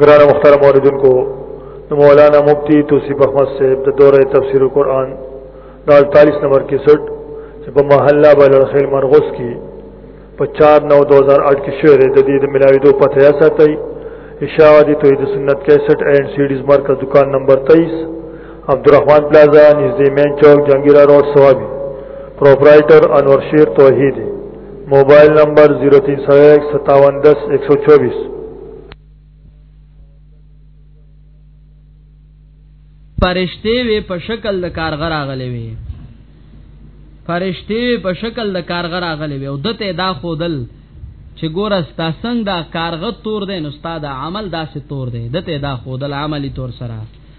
گران مختار موردن کو مولانا مفتی توسیف احمد صاحب د دوره تفسیر قرآن دا 48 نمبر کی سٹ چې په محله بلرخیل مرغوس کی په 4 9 2008 کې شعر د دې د ملاوي دو پته یا ساتي اشاعه دي توحید سنت 61 اینڈ سیډیز مرکز دکان نمبر 23 عبدالرحمن پلازا نزدې مین چوک جنگیرا روډ سوابي پرپرایټر انور شیر توحید موبایل نمبر 03015710124 پرشته وی په شکل د کارغه راغلی وی پرشته په شکل د کارغه راغلی وی او دته دا خودل چې ګور استا څنګه دا کارغه تور دی نو استاد عمل داسې تور دی دته دا خودل عملی تور سره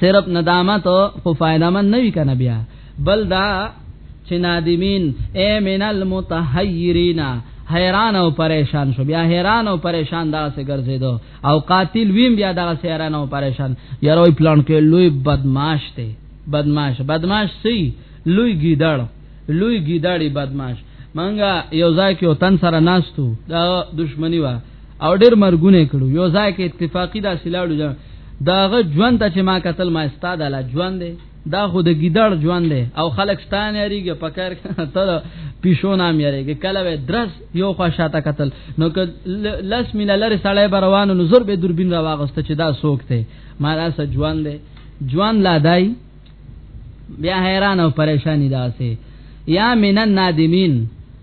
صرف ندامت خو فائدہ من نه وی کنه بیا بل دا چې نادمین اے من المتحیرین حیران او پریشان شو بیا حیران او پریشان دا سه ګرځیدو او قاتل ویم بیا دا سه حیران او پریشان یاروی پلان کې لوی بدمعاش ته بدمعاش بدمعاش سی لوی گیدړ لوی گیدړی بدمعاش منګه یو ځای کې وطن سره ناستو دا دشمنی وا او ډیر مرګونه کړو یو ځای کې اتفاقی دا سلاړو ځان داغه ژوند ته چې ما قتل ما استاد علا ژوند دی دا خو د ګیدړ ژوند دی او خلک ستانه یریږي پکر تر پیشو نام یریږي کله و درس یو خوا شاته قتل نو که لس میله لري سړی بروانو نو زر به دوربین را واغسته چې دا سوک دی ما را سره ژوند دی ژوند لا دای بیا حیران او پریشانی داسې یا مینن نادمین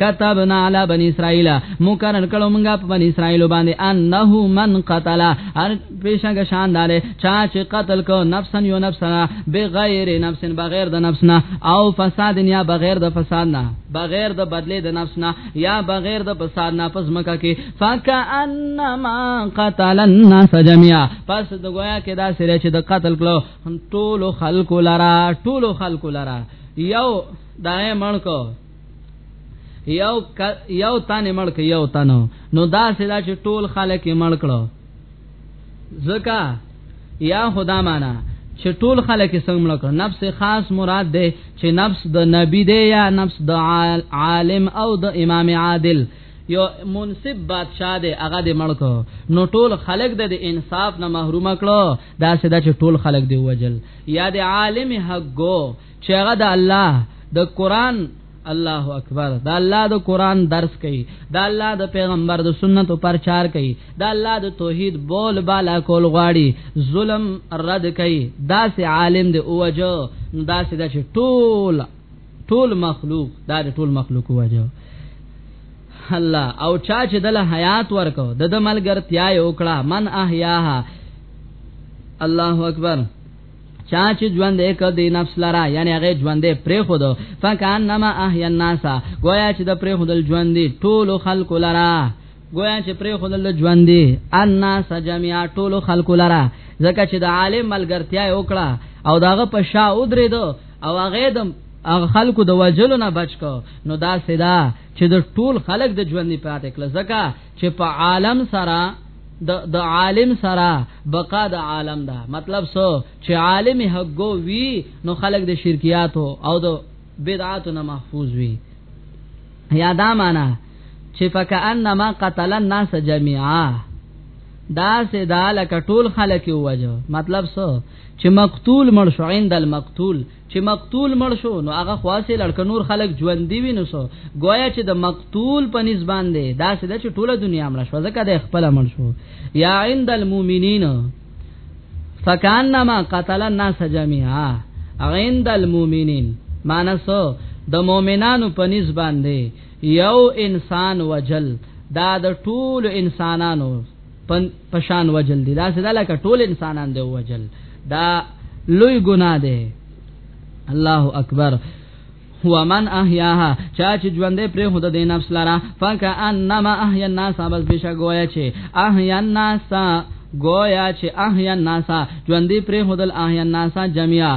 كتبنا على بني اسرائيل مقرر کړو موږ په بني اسرائيل باندې انه من قتل هر پیشنګ شاندار چا چې قتل کو نفسن یو نفسنا بغیر نفسن بغیر د نفسنا او فساد یا بغیر د فساد نه بغیر د بدله د نفسنا یا بغیر د فساد نه پس مکه کې فکانما قتل الناس جميعا پس د گویا کې دا سره چې د قتل کلو ټول خلق لرا ټول خلق لرا یو دای مړ کو یو یو تانه ملک یو تانو نو دا سلا چې ټول خلک یې ملک کړو زکا یا خدا معنا چې ټول خلک یې څنګه ملک نفس خاص مراد ده چې نفس د نبی دی یا نفس د عالم او د امام عادل یو منصب بادشاہ دی هغه د ملک نو ټول خلق د انصاف نه محروم کړو دا سدا چې ټول خلق دی وجل یا د عالم حقو چې هغه د الله د قران الله اکبر دا الله د قران درس کوي دا الله د پیغمبر د سنتو پرچار کوي دا الله د توحید بول بالا کول غواړي ظلم رد کوي دا سه عالم دی اوجو دا سه د ټول ټول مخلوق دا د ټول مخلوق اوجو الله او چا چې دل حیات ورکو د د ملګرتیا یو کړه من احیاها الله اکبر چا چې ژوند یې کړ دی نفس لرا یعنی هغه ژوند یې پرې خود فکان نما احیا الناس گویا چې د پرې خودل ژوند دی ټول خلق لرا گویا چې پرې خودل ژوند دی الناس جميعا ټول خلق لرا ځکه چې د عالم ملګرتیا وکړه او داغه په شا ودرې دو او هغه د هغه خلکو د وجلو نه بچ کو نو دا سدا چې د ټول خلک د ژوند په پاتې کله ځکه چې په عالم سره د د عالم سره بقا د عالم دا مطلب سو چې عالم حقو وی نو خلق د شرکیات او د بدعات نه محفوظ وی یا دا معنا چې فکانما قتل الناس جميعا دا سه دا لکه ټول خلق وجو مطلب سو چې مقتول مړ شو عند المقتول چې مقتول مړ شو نو هغه خاصه لړک نور خلک ژوند دی وینو سو گویا چې د مقتول په نسبان دی دا سده چې ټوله دنیا مړ شو ځکه د خپل مړ شو یا عند المؤمنین فکانما قتل الناس جميعا عند المؤمنین معنی سو د مؤمنانو په نسبان دی یو انسان وجل دا د ټول انسانانو پشان وجل دي دا سدا لکه ټول انسانان دی وجل دا لوی ګناه ده الله اکبر هو من احیاها چا چې ژوندې پر هود د نفس لرا فک انما احیا الناس بس بشا گویا چې احیا الناس گویا چې احیا الناس ژوندې پر هودل احیا الناس جميعا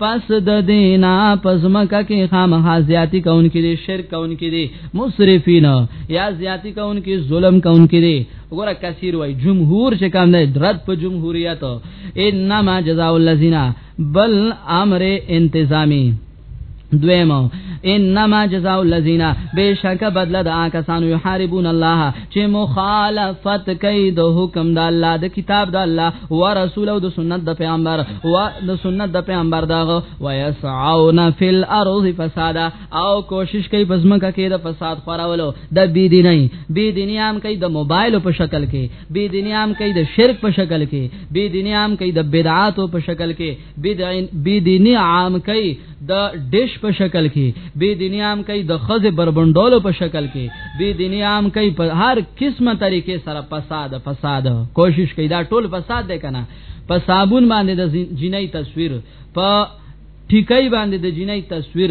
پس د دینا پزمکه کې خامخا زیاتی کونکي دي شرک کونکي دي مسرفین یا زیاتی کونکي ظلم کونکي دي وګوره کثیر وای جمهور چې کم نه درد په جمهوریت انما جزاء الذین بل امر انتظامی دویم انما جزاء الذین بشک بدل د آکسانو یحاربون الله چې مخالفت کوي د حکم د الله د کتاب د الله و رسول او د سنت د پیغمبر و د سنت د پیغمبر داغه و یسعون فی الارض فسادا او کوشش کوي پس مکه کې د فساد خورولو د بی دیني بی دیني عام کوي د موبایل په شکل کې بی دیني عام کوي د شرک په شکل کې بی دیني عام کوي د بدعاتو په شکل کې بيديني عام کوي د ډیش په شکل کې بيديني عام کوي د خزه بربندولو په شکل کې بيديني عام کوي په هر قسمه طریقې سره فساد فساد کوشش کوي دا ټول فساد دی کنه په صابون باندې د جنۍ تصویر په ټیکای باندې د جنۍ تصویر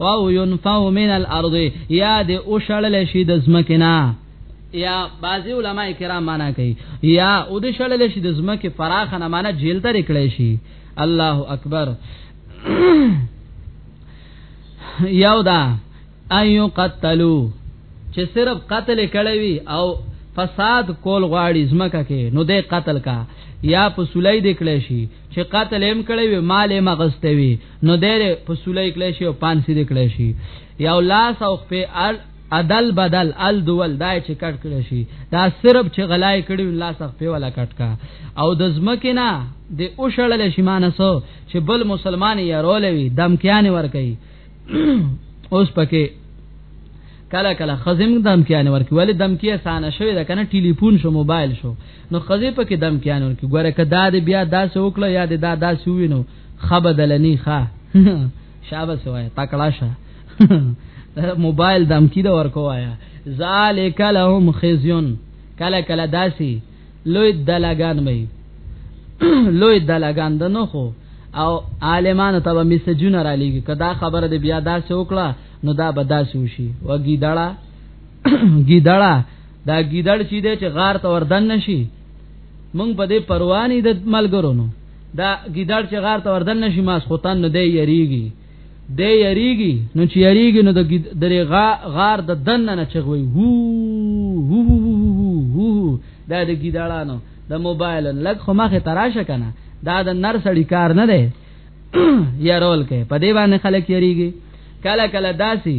او ينفو من الارض یا د او شړل شي د زمکنا یا بعضی علما کرام معنا کوي یا او د شړل شي د زمکه فراخ نه معنا جیل تر کړی شي الله اکبر یو دا ایو قتلوا چې صرف قتل کړی وي او فساد کول غواړي زمکه کې نو دې قتل کا یا په سولای دکړې شي چې قتل هم کړی وي مال هم غستوي نو دره په سولې کله شي او پانسي دې کله شي یو لاس او په ال عدل بدل ال دول دای چې کټ کړی شي دا صرف چې غلای کړي لاس په ولا کټ کا او د زمکه نه د اوشړل شي مانسو چې بل مسلمان یې رولوي دمکیان ور کوي اوس پکې کله کله خزم دمکیان ورکی ولی دمکی اسانه شوی دا کنه ټلیفون شو موبایل شو نو خزې پکې دمکیان ورکی ګوره کدا د بیا داسې وکړه یا د دا داسې وینو خبدلنی ښا شابه سوای تکړه شه موبایل دم کی دا ورکو آیا ذالک لهم خزیون کله کله داسی لوی دلګان وي لوی دلګان د نو خو او عالمانو ته میسجونه را لېږي کدا خبره دی بیا داسې وکړه نو دا به داسې وشي وګی دړه ګیدړه دا ګیدړ چې دی چې غار ته وردن نشي مونږ په دې پرواني د ملګرونو دا ګیدړ چې غار ته وردن نشي ماس خوتن نه دی یریږي دی یریږي نو چې یریږي نو د درې غار د دن نه چغوي هو هو هو هو دا د ګیدړانو د موبایل لګ خو مخه تراشه کنه دا د نر سړی کار نه دی یارول کې په دې باندې خلک یریږي کله کله داسي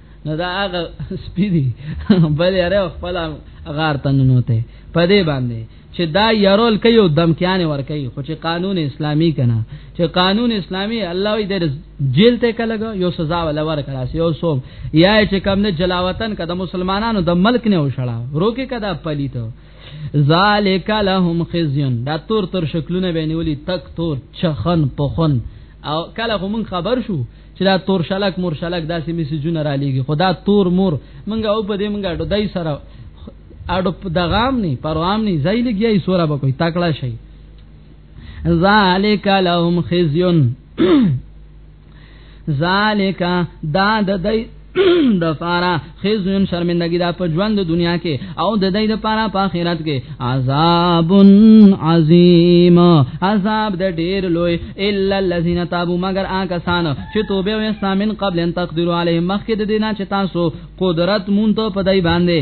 نو دا هغه سپی دی بل یاره خپل غار تنونوته په دې باندې چې دا يرول کوي او دمکیان ور کوي خو چې قانون اسلامی کنه چې قانون اسلامی الله یې د جیل ته کلګ یو سزا ول ور کړاس یو سو یا چې کم نه جلاوطن کده مسلمانانو د ملک نه وشړه روکه کده پلیت ذالک لهم خزیون دا تور تور شکلونه بینولی تک تور چخن پخن او کله هم خبر شو چې دا تور شلک مور شلک داسې میسجونه را لېږي خدا تور مور منګه او په دې منګه ډو دای سره اډو دغام نه پروام نه ځای لګیای سورا به کوي تکړه شي ذالک لهم خزیون ذالک دا د د فارا خزن شرمندگی دا په ژوند دنیا کې او د دې د پارا په آخرت کې عذاب عظیم عذاب د ډیر لوی الا الذين تابوا مگر آکه سان چې توبه او استامن قبل ان تقدروا علیهم مخکې د دینه چې تاسو قدرت مونته په دای باندې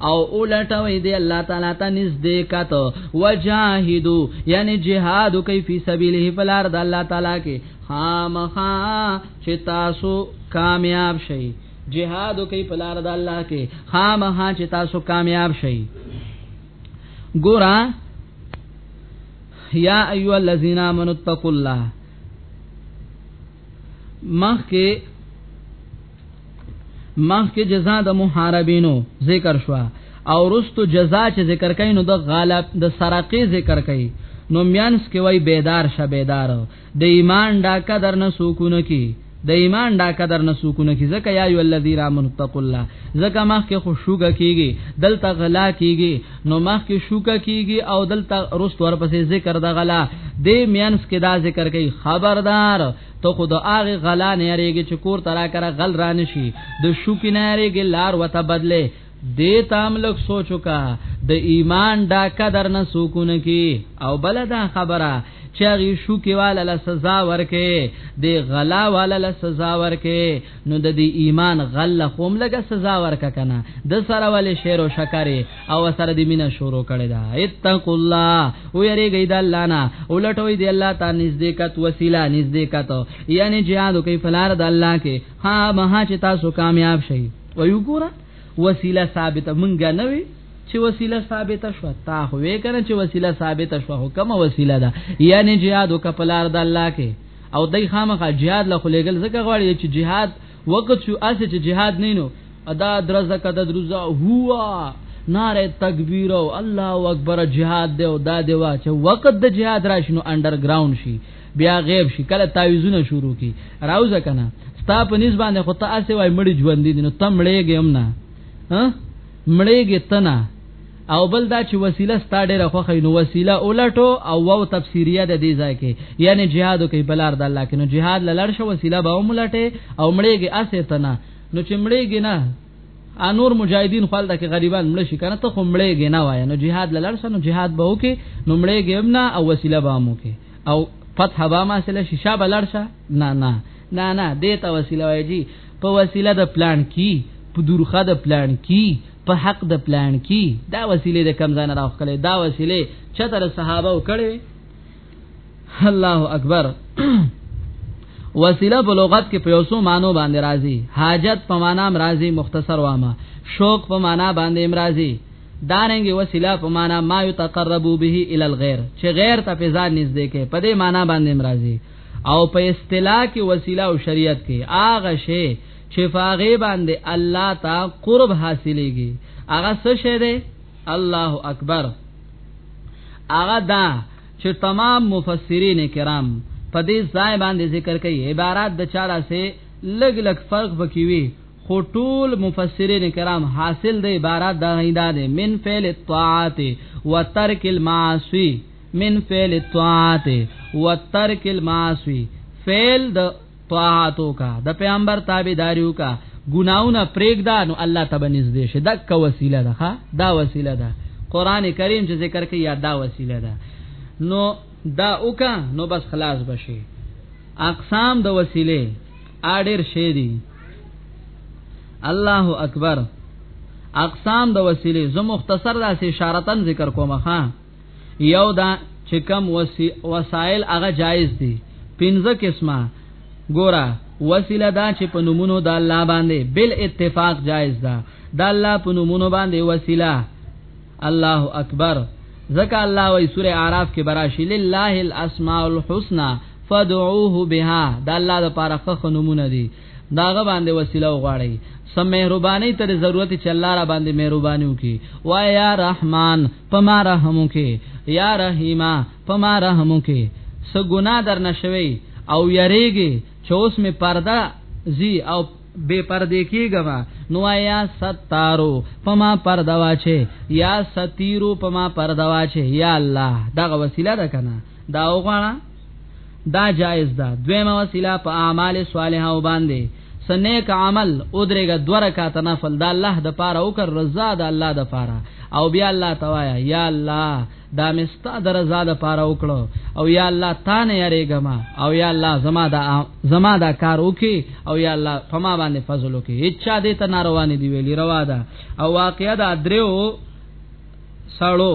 او اولټوي دی الله تعالی ته نږدې کته وجاهدو یعنی جهاد کوي په سبيله فلار د الله تعالی کې خامخا چې تاسو کامیاب شئ جهاد کوي فلار د الله کې خامخا چې تاسو کامیاب شئ ګورا یا ایو الذین آمنوا اتقوا الله مخکې مخ کې جزاء د محاربینو ذکر شو او رستو جزاء چې ذکر کین نو د غالب د سرقې ذکر کین نو میانس کې وای بیدار شه بیدار د ایمان دا قدر نه سکونه کی د ایمان دا قدر نه سکونه کی زکه یا ای الذی رامن تقوا الله زکه مخ کې خوشوګه کیږي دلته غلا کیږي نو مخ کې شوکه کیږي او دلته رست ورپسې ذکر د غلا د میانس کې دا ذکر کوي خبردار ته خود هغه غلا نه یریږي چې کور ترا کرا غل را نشي د شوکی نه یریږي لار وته بدله دې تام لک سوچو کا د ایمان دا قدر نه سکونه کی او بل دا خبره چې هغه شوکی والا له سزا ورکه دې غلا والا له سزا ورکه نو د دې ایمان غل خوم لګه سزا ورکه کنه د سره ولې شعر او شکرې او سره دې مینا شروع کړي دا اتقوا الله او یریږي د الله نه ولټوي د الله ته نزدېکت وسیله نزدېکت یعنی جهاد کوي فلار د الله کې ها مها چې تاسو کامیاب شئ ویو ګوره وسیله ثابته مونږ نه وي چې وسیله ثابت شو تا خو وې کنه چې وسیله ثابت شو هو کومه وسیله ده یعنی jihad وکپلار د الله کې او دای خامخا jihad له خلېګل زکه غواړي چې jihad وقت شو اسه چې جهاد نه نو ادا درزه کده درزه هوا ناره تکبیر او الله اکبر جهاد دی او دا دی وا چې وقت د جهاد راشنو انډرګراوند شي بیا غیب شي کله تعویذونه شروع کی راوځه کنه ستا په نسبت خو ته اسه وای مړی ژوند دي نو تم مړېږم نه ها مړېږي تنه او بل دا چې وسیله ستا ډیره خوخه نو وسیله اولټو او وو تفسیریه د دې ځای کې یعنی جهاد کوي بلار د الله کې نو جهاد لړ شو وسیله به وملټه او مړېږي اسه تنا نو چې مړېږي نه انور مجاهدین خپل د غریبان مړ شي کنه ته خو مړېږي نه وای نو جهاد لړ شو نو جهاد به وکي نو مړېږي هم نه او وسیله به مو کې او فتح به ما سره شیشه بلړ شه نه نه نه نه دې ته وسیله وایي په وسیله د پلان کې په درخه د پلان کې په حق د پلان کی دا وسیله د کم ځان راوخلې دا وسیله چتر صحابه وکړي الله اکبر وسیله په لغت کې په یوسو مانو باندې راځي حاجت په معنا راځي مختصر وامه شوق په معنا باندې امراضي دارنګ وسیله په معنا ما یتقربو به ال الغیر چې غیر ته په ځان نږدې کې په دې معنا باندې امراضي او په اصطلاح کې وسیله او شریعت کې اغه شی چې فاغه باندې الله تا قرب حاصلېږي هغه څه شه ده الله اکبر هغه دا چې تمام مفسرین کرام په دې ځای باندې ذکر کوي عبارت د چاړه سه لګ لګ فرق بکی وی خو ټول مفسرین کرام حاصل د عبارت دا غیدا ده من فعل الطاعات وترک المعاصی من فعل الطاعات وترک المعاصی فعل د طاعاتو کا د پیغمبر تابعداریو کا ګناونه پرېګدا نو الله تبا نږدې شه دک وسیله ده ښا دا وسیله ده قران کریم چې ذکر کوي یا دا وسیله ده نو دا اوکا نو بس خلاص بشي اقسام د وسیله اډر شې دي الله اکبر اقسام د وسیله زه مختصر داسې اشارتن ذکر کوم ښا یو دا چې کم وسایل هغه جایز دي پنځه قسمه ګورا وسیله دا چې په نومونو د الله باندې بل اتفاق جایز ده د الله په نومونو باندې وسیله الله اکبر ذکا الله وی سوره اعراف کې براشی لله الاسماء الحسنا فدعوه بها دا الله د پاره خخ نمونه دي داغه باندې وسیله وغواړي سم مهرباني تر ضرورت چې الله را باندې مهرباني وکي وا یا رحمان پما رحم وکي یا رحیما پما رحم وکي س ګنا در نشوي او یریږي چې اوس می پرده زی او بے پردې کېګما نو یا ستارو پما پرده واچي یا ستیرو پما پرده واچي یا الله دا وسیله ده کنه دا وغواړه دا جائز ده دویمه وسیله په اعمال صالحه باندې سنیک عمل او درېګه دو رکعات نفل دا الله د پاره او کر رضا د الله د پاره او بیا الله توایا یا الله دا مستا د رضا د پاره وکړو او یا الله تا نه یریګم او یا الله زما دا زما دا کار وکي او یا الله فما باندې فضل وکي اچا دې ته ناروانه دی ویلی روا ده او واقعیا دا دریو سړو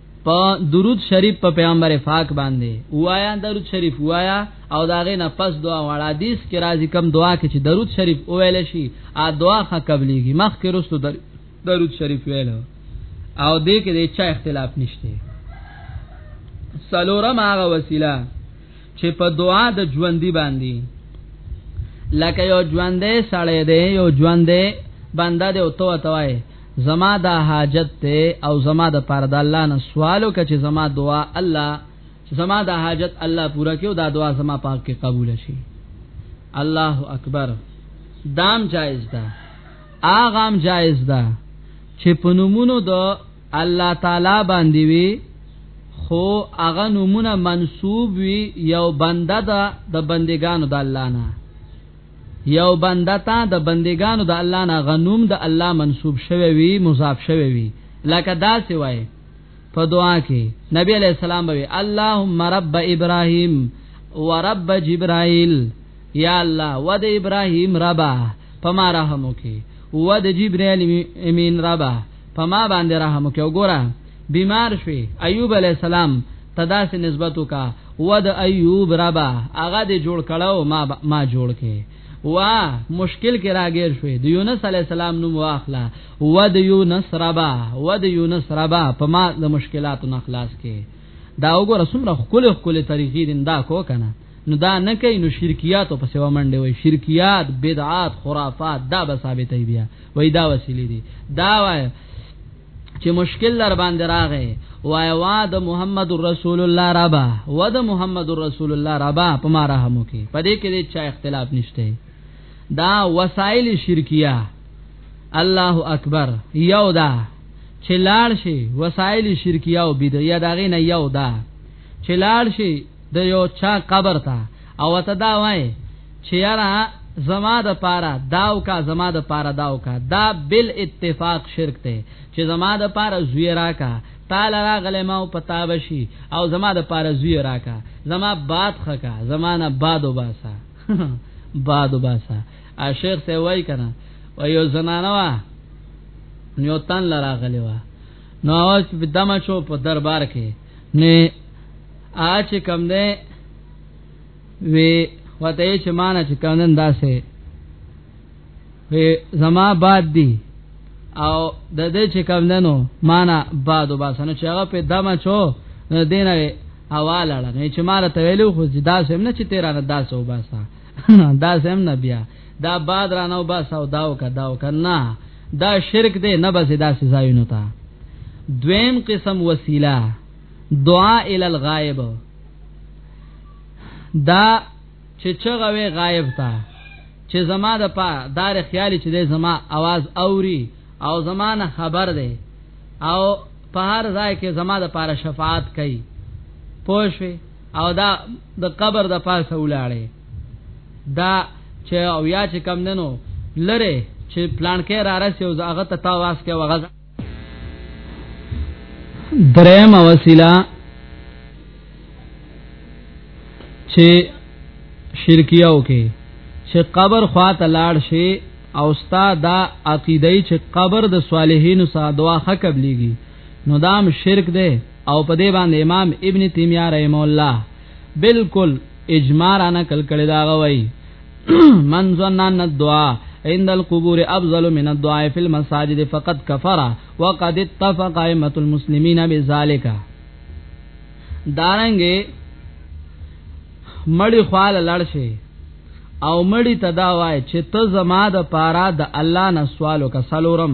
په درود شریف په پیغمبر پاک باندې وایا درود شریف وایا او داغه نه پس دعا وړه حدیث کې راځي کم دعا کې چې درود شریف ویل شي ا دعا ښه قبليږي مخ کې رسو درود شریف ویل او دې کې د چا اختلاف نشته سلورم هغه وسیله چې په دعا د ژوندۍ باندې لکه یو ژوندې سړی دی یو ژوندې بنده دی او تو توای زما دا حاجت ته او زما د پاره د الله نه سوالو کچ زما دعا الله زما دا حاجت الله پورا کیو دا دعا زما پاک کې قبول شي الله اکبر دام جائز ده اغام جائز ده چې پنومونو د الله تعالی باندې وي خو هغه نمونه منسوب وي یو بنده ده د بندگانو د الله نه یو بنده تا د بندگانو د الله نه غنوم د الله منسوب شوی وی مضاف شوی وی لکه دا سوای په دعا کې نبی علی السلام به اللهم رب ابراهیم ورب جبرائیل یا الله ود ابراهیم ربا پما رحم وکي ود جبرائیل امین ربا په ما باندې رحم وکي وګوره بیمار شوی ایوب علی السلام تدا سي نسبت وکا ود ایوب ربا هغه دې جوړ کړو ما ما جوړ کې وا مشکل کې راګیر شوی د یونس علی السلام نوم واخلا ود یونس ربا ود یونس ربا په ما د مشکلاتو نه خلاص کې دا وګوره څومره خپل خپل طریقې دین دا کو کنه نو دا نه کوي نو شرکیات په سیوا منډه وي شرکیات بدعات خرافات دا به ثابت وي بیا وای دا وسیلې دي دا وای چې مشکل لر باندې راغې وای وا د محمد رسول الله ربا و د محمد رسول الله ربا په ما رحم وکي په دې کې چا اختلاف نشته دا وسایل شرکیه الله اکبر یو دا چې لاړ شي وسایل شرکیه او بدعیه دا غي نه یو دا چې لاړ شي د یو چا قبر ته او ته دا وای چې یاره زما د پاره داو کا زما د پاره داو کا دا بل اتفاق شرک ته چې زما د پاره زوی راکا تعالی راغله ما او پتا بشي او زما د پاره زوی راکا زما باد خکا زمانہ باد وباسا باد وباسا ا شیخ ته وای کنه و یو زنانه وا نیوتن لراغلی وا نو اوس په دمه شو په دربار کې نه اچ کم ده وی وته چې مان چې کم نن داسه وی زما باد دی او د دې چې کم دنو معنا بادو باسنه چې هغه په دمه چو دینه حواله لړنه چې مال ته ویلو خو دا سم نه چې تیرا نه داسه وباسا دا سم نه بیا دا باد رانو باسا او داو کا داو کنا دا شرک دی نه بس دا سزاینو تا دویم قسم وسیله دعا ال الغائب دا چې چغوي غائب تا چې زما د پا دار خیالي چې د زما आवाज اوري او زمانه خبر ده او په هر ځای کې زما د پاره شفاعت کوي پوه شئ او دا د قبر د پاسه ولاړې دا چې او یا چې کم ننو لره چې پلان کې را رسي او هغه ته تاواز کې وغز درېم وسیله چې شرکیاو کې چې قبر خوا ته لاړ شي او ستا دا عقیده چې قبر د صالحینو ساده واخه قبليږي نو دام شرک دی او په دې باندې امام ابن تیمیه رحم الله بالکل اجماع را نقل کړی دا غوي من ظن ان الدعاء عند القبور افضل من الدعاء في المساجد فقد كفر وقد اتفق ائمه المسلمين بذلك دارنګه مړی خال لړ شي او مړی تدا وای چې ته زما د پاره د الله نه سوالو کا سلورم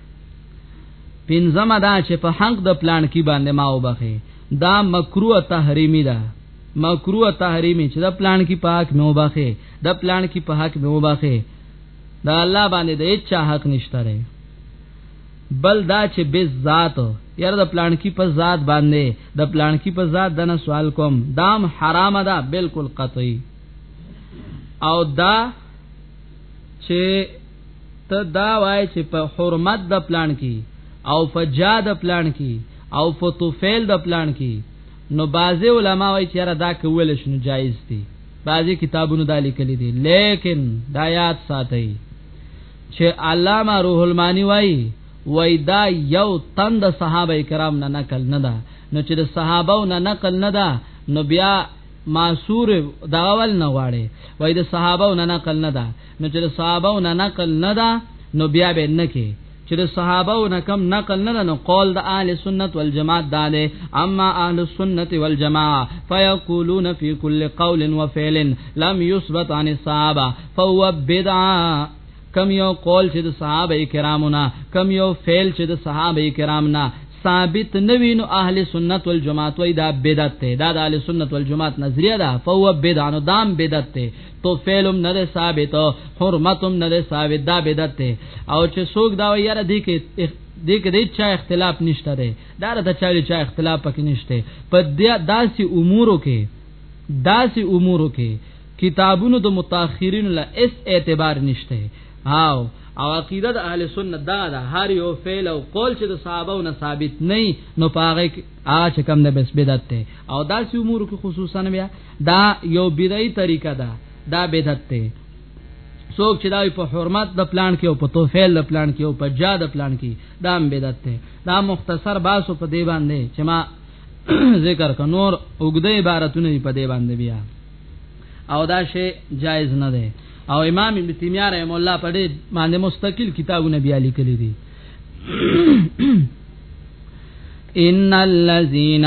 پنځمه دا چې په حق د پلان کې باندې ما وبخي دا مکروه تحریمی ده مکروه تحریمی چې د پلان کې پاک مې وبخي د پلان کې په حق مې وبخي دا الله باندې د هیڅ حق نشته لري بل دا چې به ذات یاره د پلان کې په ذات باندې د پلان کې په ذات دنه سوال کوم دام حرام ده بالکل قطعي او دا چې ته دا وای چې په حرمت د پلان کې او فجا د پلان کې او فتوفیل د پلان کې نو بعضی علما وای چې را دا کول شنو جایز دي بعضی کتابونو دا لیکلي دي لیکن دا یاد ساتي چې علامه روح المانی وای وای دا یو تند صحابه کرام نه نقل نه ده نو چې د صحابه نه نقل نه ده نو بیا معصور داول نه غواړي وای د صحابه نه نقل نه ده نو چې صحابه نه نقل نه ده نو بیا به نه کې چې د صحابه او نکم نقل نه نو قول د اهل سنت والجماعت دا ده اما اهل السنت والجماعه فيقولون في كل قول وفعل لم يثبت عن الصحابه فهو بدعه کم یو قول چې د صحابه کرامو نه کم یو فعل چې د صحابه کرام نه ثابت نوی نو اهل سنت والجماعت وای دا بدعت ده دا د اهل سنت والجماعت نظریه ده فهو بدعه نو دام بدعت ده توفیلم نه ثابت حرمتم نه ثابت دا بدعت ته او چې څوک دا یاره دی کې دې کې دې چا اختلاف نشته دی دا راته چا چا اختلاف پکې نشته په داسې امورو کې داسې امورو کې کتابونو د متأخرین له اس اعتبار نشته هاو او عقیده د اهل سنت دا ده هر یو فعل او قول چې د صحابه نه ثابت نه نو پاره اچ کم نه بس بدعت او داسې امور کې خصوصا بیا دا یو بدعي طریقه ده دا بدعت ته څوک چې دا په حرمت د پلان کې او په توفیل د پلان کې او په جا د پلان کې دا هم بدعت ته دا مختصر باسو په دی باندې چې ما ذکر ک نور وګد عبارتونه په دی باندې بیا او دا شی جایز نه ده او امام ابن تیمیه رحم الله په دې باندې مستقل کتابونه بیا لیکلي دي ان الذين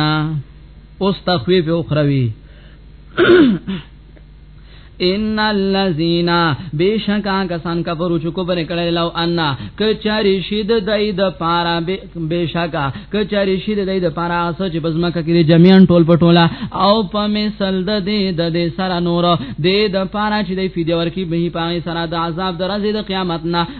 اوس تخویف اخروی ان الذين بشکا کسان کفرو چې کو بر کړه لو ان کچاري شید دای د پارا بشکا کچاري شید دای د پارا اسو چې بزما کړي جميعان ټول پټولا او په مثال د دې د دې سره نور د د پارا چې د فدیه ورکی به پاره سره د عذاب درځي د قیامت نه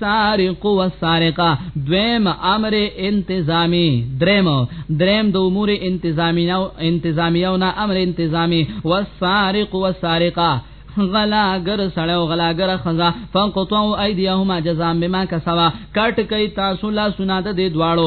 سارق و سارقه دویم امر انتظامی دریم دریم د امور انتظامی نو انتظامی او نه امر انتظامی و سارق و سارقه غلاګر سړی او غلاګر خزا فقطعوا ايديهما جزاء بما كسبا کټ کوي تاسو لا سنا د دې دواړو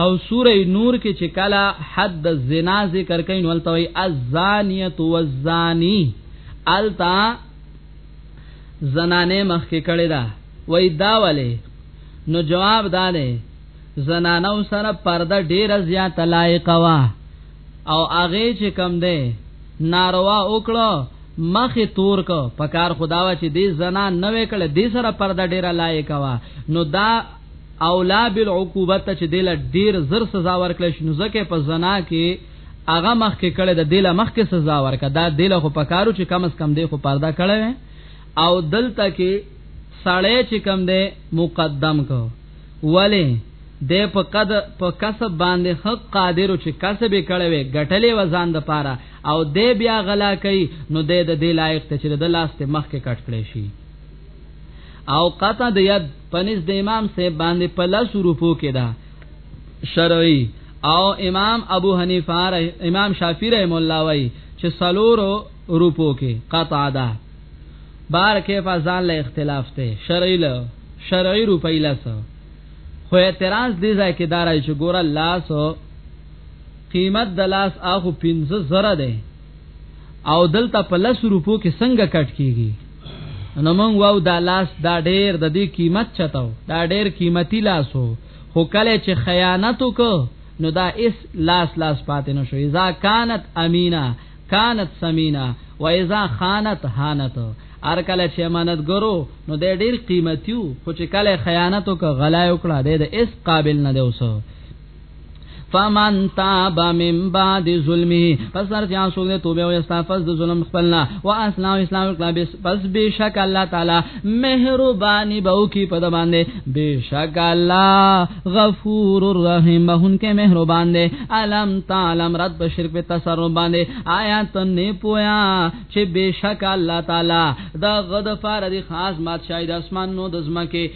او سوره نور کې چې کله حد الزنا ذکر کین ولتوي الزانیه والزانی التا زنانه مخ کې کړي دا وای دا والے نو جواب دا دی زنانه سره پرده ډیره زیات لایق وا او هغه چې کم دی ناروا وکړو مخ تور کو پکار خداوا چې دې زنا نه وکړه دې سره پرده ډیره لایق وا نو دا اولا بالعقوبت چې دل ډیر زر سزا ورکړي شنو ځکه په زنا کې هغه مخ کې کړه د دل مخ کې سزا ورکړه دا دل خو پکارو چې کم اس کم دی خو پردا کړه او دلته کې سړی چې کم دی مقدم کو ولی د په قد په کسب باندې حق قادر چې کسب کړي وي غټلې وزن د پاره او د بیا غلا کوي نو د دې لایق ته چې د لاس ته مخ کې کټ کړي شي او قطع د ید پنځ د امام سه باندې په لس روپو کې ده شرعي او امام ابو حنیفه را امام شافعی رحم الله وای چې سلورو روپو کې قطع ده بار کې فزان له اختلاف ته شرعي له شرعي روپی لس خو اعتراض دی ځای کې دارای چې ګوره لاس قیمت د لاس اخو 15 زره ده او دلته په لس روپو کې څنګه کټ کیږي نو مونږ واو دا لاس دا ډیر د دې قیمت چتاو دا ډیر قیمتي لاسو خو کله چې خیانت وکړو نو دا اس لاس لاس پاتې نشو اذا كانت امينه كانت سمينه واذا خانت هانت ار کله چې امانت ګرو نو د ډیر قیمتیو خو چې کله خیانت وکړه غلا وکړه د اس قابل نه دی اوسه فمن تاب من بعد ظلمه پس هر چا څوک د توبه او استغفار د ظلم خپلنا واسنا او اسلام کلاب پس بشک الله تعالی مهرباني به کی په باندې بشک الله غفور الرحیم بهون کې مهربان دی علم تعلم رد په شرک په تسرب باندې آیات نه پویا چې بشک الله تعالی دا غد فار دي خاص بادشاہي د اسمان نو د زمکه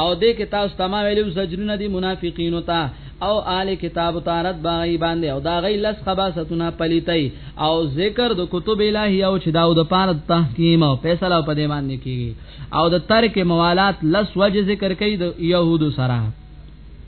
او دې کې تاسو ته ما ویلو زجرونه دي منافقینو ته او آل کتاب ته رد باغی باندې او دا غي لس خباستونه پلیتای او ذکر د کتب الهی او چې داو د پاره تحکیم او فیصله په دې باندې کیږي او د ترک موالات لس وجه ذکر کوي د يهودو سره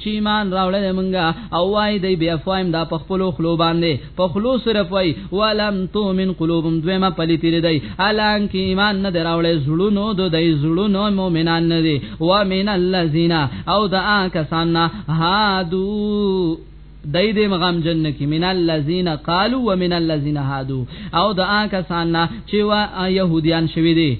چې ایمان راوړی دی مونږه او وای دی بیا فایم دا په خپل خلو باندې په خلو صرف وای ولم تو من قلوبم دویمه پلی تیر دی الان کې ایمان نه دراوړی زړونو دو دی زړونو مؤمنان نه دی و من الذین او دا کسان هادو دای دې مغام جن کی من الذین قالوا ومن الذین هادو او دا کسان چې وا يهوديان شوی دي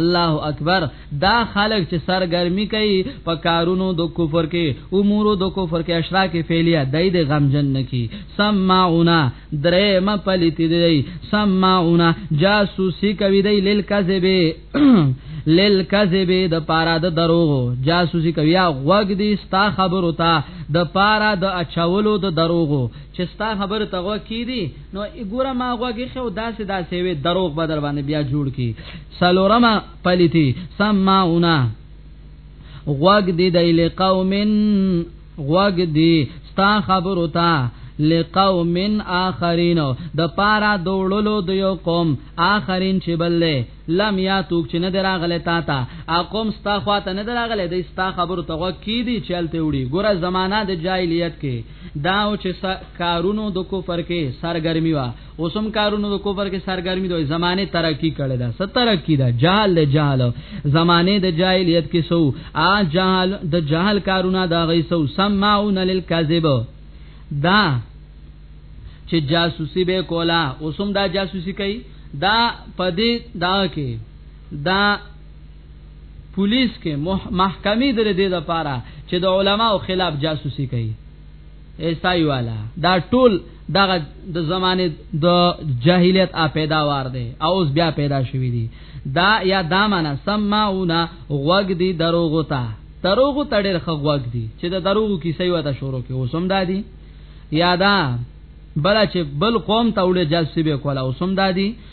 الله اکبر دا خلک چې سرګرمی کوي په کارونو د کفر کې امور د کفر کې اشراک فعلیه دای د غمجن نکی سمعونا درې م پلیت دی سمعونا جاسوسی کوي دی لیل کذب لیل کذب د پارا د دروغ جاسوسی کوي غوګ دی ستا خبرو ته د پارا د اچولو د دروغ چې ستا خبر ته غو کی دی نو ګوره ما غوږی خو داسې داسې وي دروغ بدر باندې بیا جوړ کی سلورما پلیتی سماونا غوږ دی د لقومن غوږ دی ستا خبرو تا لقومن آخرین د پارا دوړلو د یو قوم آخرین چې بلله لم یا توک چې نه دراغله تا تا اقوم ستا خواته نه دراغله د ستا خبرو ته غوږ کی دی چلته وړي ګوره زمانہ د جاهلیت کې دا او چې کارونو د کفر کې سرګرمي وا اوسم کارونو د کفر کې سرګرمي دوی زمانه ترقی کړي دا ست ترقی دا جهل له جهل زمانه د جاهلیت کې سو ا جهل د جهل کارونه دا غي سو سمعون للکذب دا چې جاسوسي به کولا اوسم دا جاسوسي کوي دا پدې دا کې دا پولیس کې محکمې درې دې د پاره چې د علماو خلاف جاسوسي کوي ایسای والا دا ټول دغه د زمانه د جاهلیت ا پیداوار دی او اوس بیا پیدا شوی دی دا یا دامنه سماونا غوګ دی دروغ تا دروغ تړل خغوګ دی چې د دروغ کیسې وته شروع کې اوسم دادی یادا بل چې بل قوم ته وړي جاسوسي به کوله اوسم دادی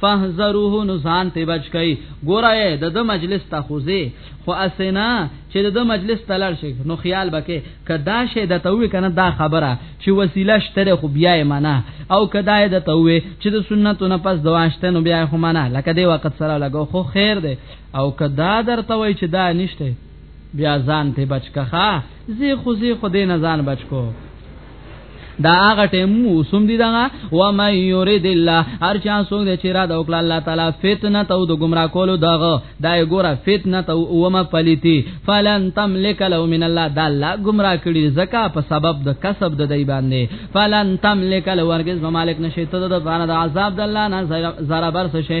فاحذروه نو ځان ته بچ کئ ګورای د د مجلس ته خوځي خو اسینا چې د د مجلس ته لړ شي نو خیال بکې کدا شه د توې کنه دا خبره چې وسیله شته خو بیا یې معنا او کدا د توې چې د سنتو نه پس دواشته نو بیا خو معنا لکه دی وخت سره لګو خو خیر دی او کدا درته وای چې دا نشته بیا ځان ته بچ کخه زی خو زی خو دین ځان بچ کو دا هغه ټیم موسم دی دا و مې یرید الله هر چا سو د چیرې دا وکړه الله تعالی فتنه تو د گمراه کولو دغه دا ګوره فتنه تو و ما پلیتی فلن تملک له من الله دا الله گمراه کړي زکا په سبب د کسب د دی باندې فلن تملک له ورګز مالک نشي ته د باندې عذاب د الله نه زرا بر څه شي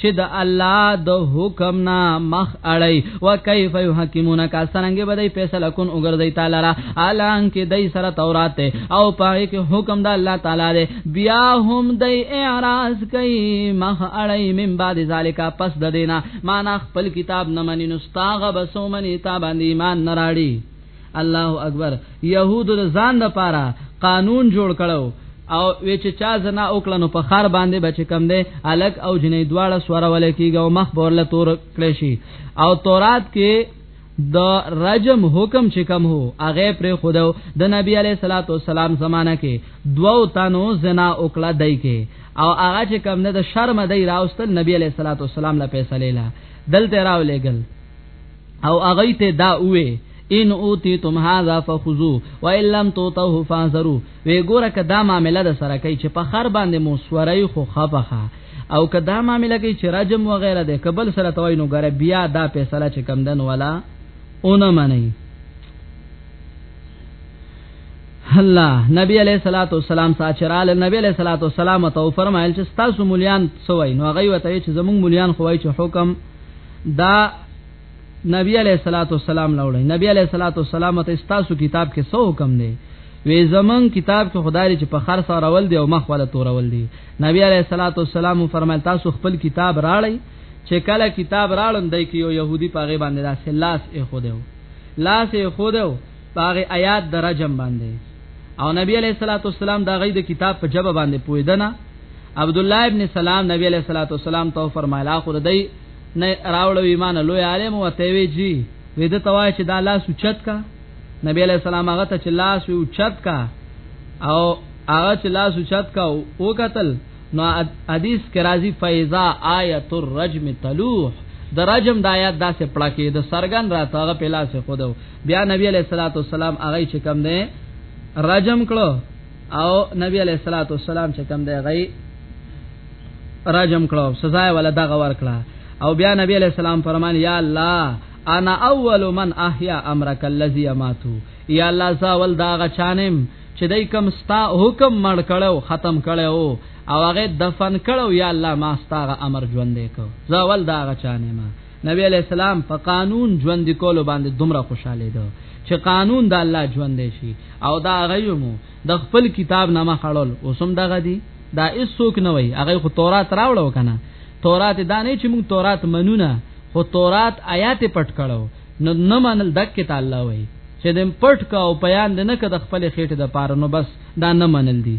چې د الله د حکم نه مخ اړي و کیف یحکمون کا سرنګ بدای فیصله کون وګرځي تعالی را الان کې دای سره تورات او پای کې حکم د الله تعالی دی بیا هم دای اعتراض کوي مخ اړي من بعد ذالک پس د دینا معنا خپل کتاب نه منینو ستاغه بسو منی تا باندې ایمان نراړي الله اکبر يهودو د ځان د پاره قانون جوړ کړو او وچ چا زنا وکړنو په خار باندې بچ کم دی الک او جنې دواړه سوره ولې کیږي او مخ بورله تور کړی شي او تورات کې د رجم حکم چې کم هو هغه پر خودو د نبی علی صلوات و سلام زمانہ کې دوو تنو زنا وکړه دای کې او هغه چې کم نه د شرم دای راوستل نبی علی صلوات و سلام لا فیصله لا دلته راولېګل او هغه ته دا وې ان اوتیتم هذا فخذو و ان لم توتوه فاذرو وی ګوره کدا معاملې د سره کوي چې په خر باندې مو سوري خو خفخه او کدا معاملې کوي چې رجم و غیره د قبل سره توي نو ګره بیا دا فیصله چې کم دن ولا اون منی الله نبی علیہ الصلوۃ والسلام ساچرال نبی علیہ الصلوۃ والسلام تو فرمایل چې تاسو مليان سوي نو غي وته چې زموږ مليان خوای چې حکم دا نبی علیہ الصلوۃ والسلام لوړی نبی علیہ الصلوۃ والسلام ته تاسو کتاب کې سو حکم دی وی زمون کتاب کې خدای چې په خر سره ول دی او مخ ولا تورول دی نبی علیہ الصلوۃ والسلام فرمایل تاسو خپل کتاب راړی چې کله کتاب راړم دای کې یو يهودي پاغه باندې داسې لاس یې خو دیو لاس یې خو دیو پاغه آیات د رجم باندې او نبی علیہ الصلوۃ والسلام دا غي د کتاب په جواب باندې پویدنه عبد الله ابن سلام نبی علیہ الصلوۃ والسلام تو فرمایلا خو دای نه راوړو ایمان لوی عالم او ته وی جی وې د توای چې دا لاس اوچت کا نبی علیہ السلام هغه ته چې لاس اوچت کا او هغه چې لاس اوچت کا او قتل نو حدیث کې راځي فیضا آیت الرجم تلوح د رجم د آیات داسې پړکې د سرګن راته هغه په لاس خودو بیا نبی علیہ الصلوۃ والسلام هغه چې کم دی رجم کړو او نبی علیہ الصلوۃ والسلام چې کم دی غي رجم کړو سزا ولا دغه ور کړه او بیا نبی علیہ السلام فرمایي یا الله انا اول من احیا امرک الذی اماتو یا الله زاول دا غچانم چې دای کم ستا حکم مړ کړو ختم کړو او هغه دفن کړو یا الله ما ستاره امر ژوند وکړو زاول دا غچانم نبی علیہ السلام په قانون ژوند کولو باندې دومره خوشاله دی چې قانون د الله ژوند دی شي او دا غيمو د خپل کتاب نامه خړل اوسم دغه دی دا هیڅ څوک نه وای هغه خو تورات راوړو کنه تورات دا نه چې موږ تورات منونه خو تورات آیات پټ کړو نو نه منل دکې تعالی وای چې دم پټ کا او بیان نه کړ خپل خېټه د پاره نو بس دا نه منل دي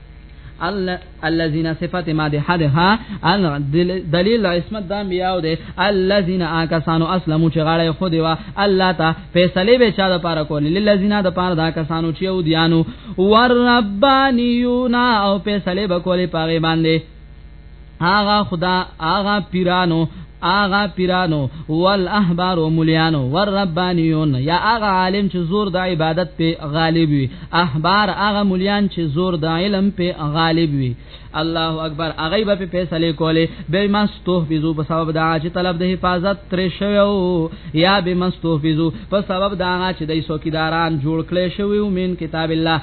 الذين صفات ما ده حدها دلیل عصمت د انبیاء ده الذين اکسانو اسلمو چې غاړه خو دی وا الله ته فیصله به چا د پاره کول للذین د پاره دا کسانو چې ودیانو ور ربانیونا او فیصله به کولې پاره باندې آغا خدا آغا پیرانو آغا پیرانو والاحبار ومولیانو والربانیون یا آغا عالم چې زور د عبادت په غالب وي احبار آغا مولیان چې زور د علم په غالب وي الله اکبر اغه به په فیصله کوله به مستوه بيزو په سبب دا چې طلب د حفاظت تر شوو یا به مستوه بيزو په سبب دا چې د سوکیداران جوړ کړي شوی ومن کتاب الله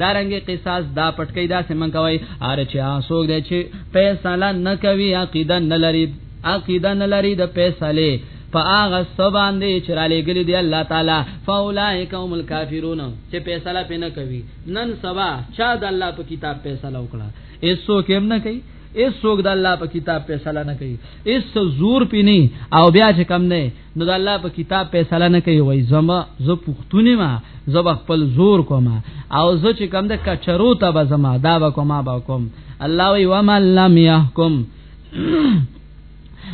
دا رنګ قصاص دا پټکې دا سم کوي ار چې اسوګ دې چې فیصله نه کوي عقیده نه لري عقیده نه لري د فیصله په هغه سبان دي چې را لګلې دي الله تعالی فاولائک هم الکافرون چې فیصله پې نه کوي نن سبا چا د الله په کتاب فیصله وکړه ایسو کې هم نه کوي ایسو د الله په کتاب فیصله نه کوي ایس زور پې نه او بیا چې کم نه نو د الله په کتاب فیصله نه کوي وای زما زه پښتون ما زه خپل زور کوم او زه چې کوم د کچرو ته به زما دا به کوم با کوم الله وی ومن لم يحكم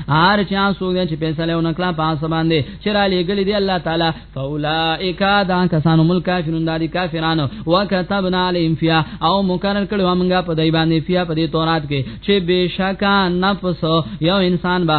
هر چا سوګ چې فیصله ونکړه پاس باندې چې را لېګل دی الله تعالی فاولائک دا کسانو ملک کافرون دادی کافرانو وکتبنا علیهم فیا او مقرر کړو موږ په دای باندې فیا په دې تورات کې چې بشکا نفس یو انسان با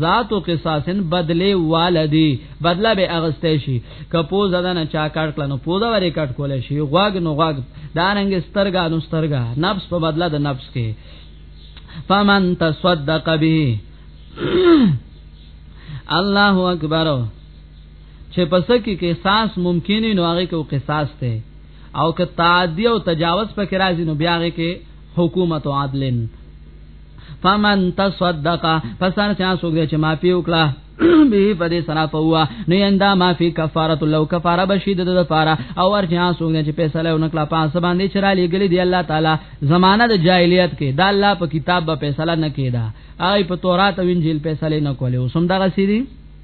ذات و قصاصن بدله والدی بدله به اغسته شي کپو زدن چا کټ کلنو پوزا وری کټ کول شي غواګ نو غواګ دارنګ سترګا نو سترګا نفس په بدله د نفس کې فمن تصدق به الله اکبر چې پس کې قصاص ممکن نه هغه کې قصاص ته او که تعدی او تجاوز پکې راځي نو بیا هغه کې حکومت او عدلن فمن تصدق پسان چا سوګ دې چې ما پیو کړه به په دې سره په وا نه انده ما فی کفاره لو کفاره بشید د لپاره او ورجا سوګ دې چې فیصله ونکړه پاس باندې چې را لګلې دی الله تعالی زمانہ د جاهلیت کې دا الله په کتاب به فیصله نه کیدا آی په تورات او انجیل فیصله نه کولې اوسم دغه سری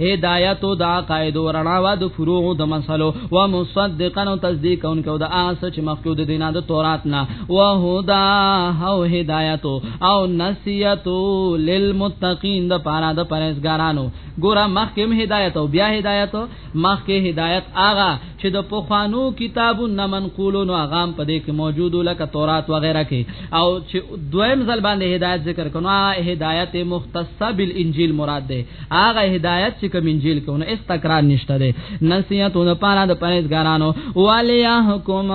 هدایت او د عقاید او رڼا و د فروع د مسلو و مصدقا او تصدیق ان کو د اس چې مخکې د دینه د تورات نه و هدا او هدایت او نصیحت للمتقین د پاره د پرهیزګارانو ګوره مخکې هدایت او بیا هدایت مخکې هدایت هغه چې د پخوانو کتابو نه منقولو نو هغه په دې کې موجود لکه تورات وغیرہ کې او چې دویم ځل باندې هدایت ذکر کړو هدایت مختص بالانجیل مراد ده هغه هدایت چې کوم انجیل کې نو استقرار نشته ده نصیحت د پاره د پرېزګارانو والیا حکم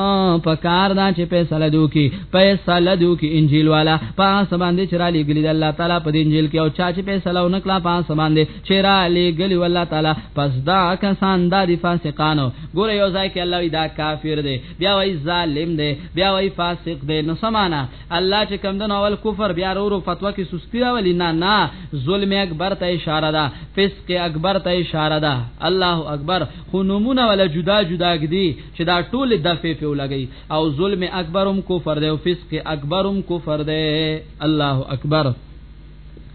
په کار دا چې فیصله دو کې فیصله دو کې انجیل والا پاس باندې چې را لګلی د الله تعالی په انجیل کې او چا چې فیصله ونکړه پاس باندې چې را لګلی الله تعالی پس دا کسان دا دي فاسقانو ګوره یو ځای کې الله دا کافر دی بیا وای ظالم دی بیا وای فاسق دی نو سمانا الله چې کم دنو اول کفر بیا ورو فتوا کې سستی راولي نه نه ظلم اکبر ته اشاره ده فسق اکبر ته اشاره ده الله اکبر خو نمونه ولا جدا جدا دي چې دا ټول دفه په لګي او ظلم اکبرم کفر دی او فسق اکبرم کفر دی الله اکبر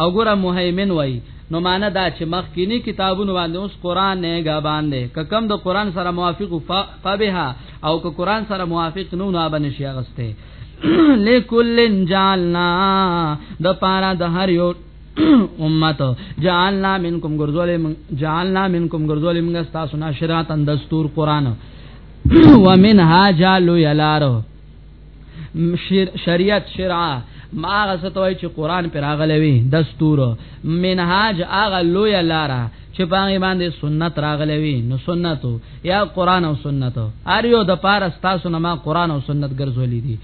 او ګوره مهیمن وای نو معنی دا چې مخکینی کتابونو باندې اوس قران نه غا باندې که کم د قران سره موافق فبها او که قران سره موافق نو نه باندې شي غسته لکلن جالنا د پارا د هر یو امت جعلنا منکم غرزول جعلنا منکم غرزول موږ تاسو نه شرعت دستور قران ومن ها جالو یلارو شریعت شرعه ما هغه ستوي چې قران پر راغلوي دستور منهاج هغه لوی لاره چې باندې باندې سنت راغلوي نو سنتو یا قران او سنتو ار یو د پاره تاسو نه ما قران او سنت ګرځولې دي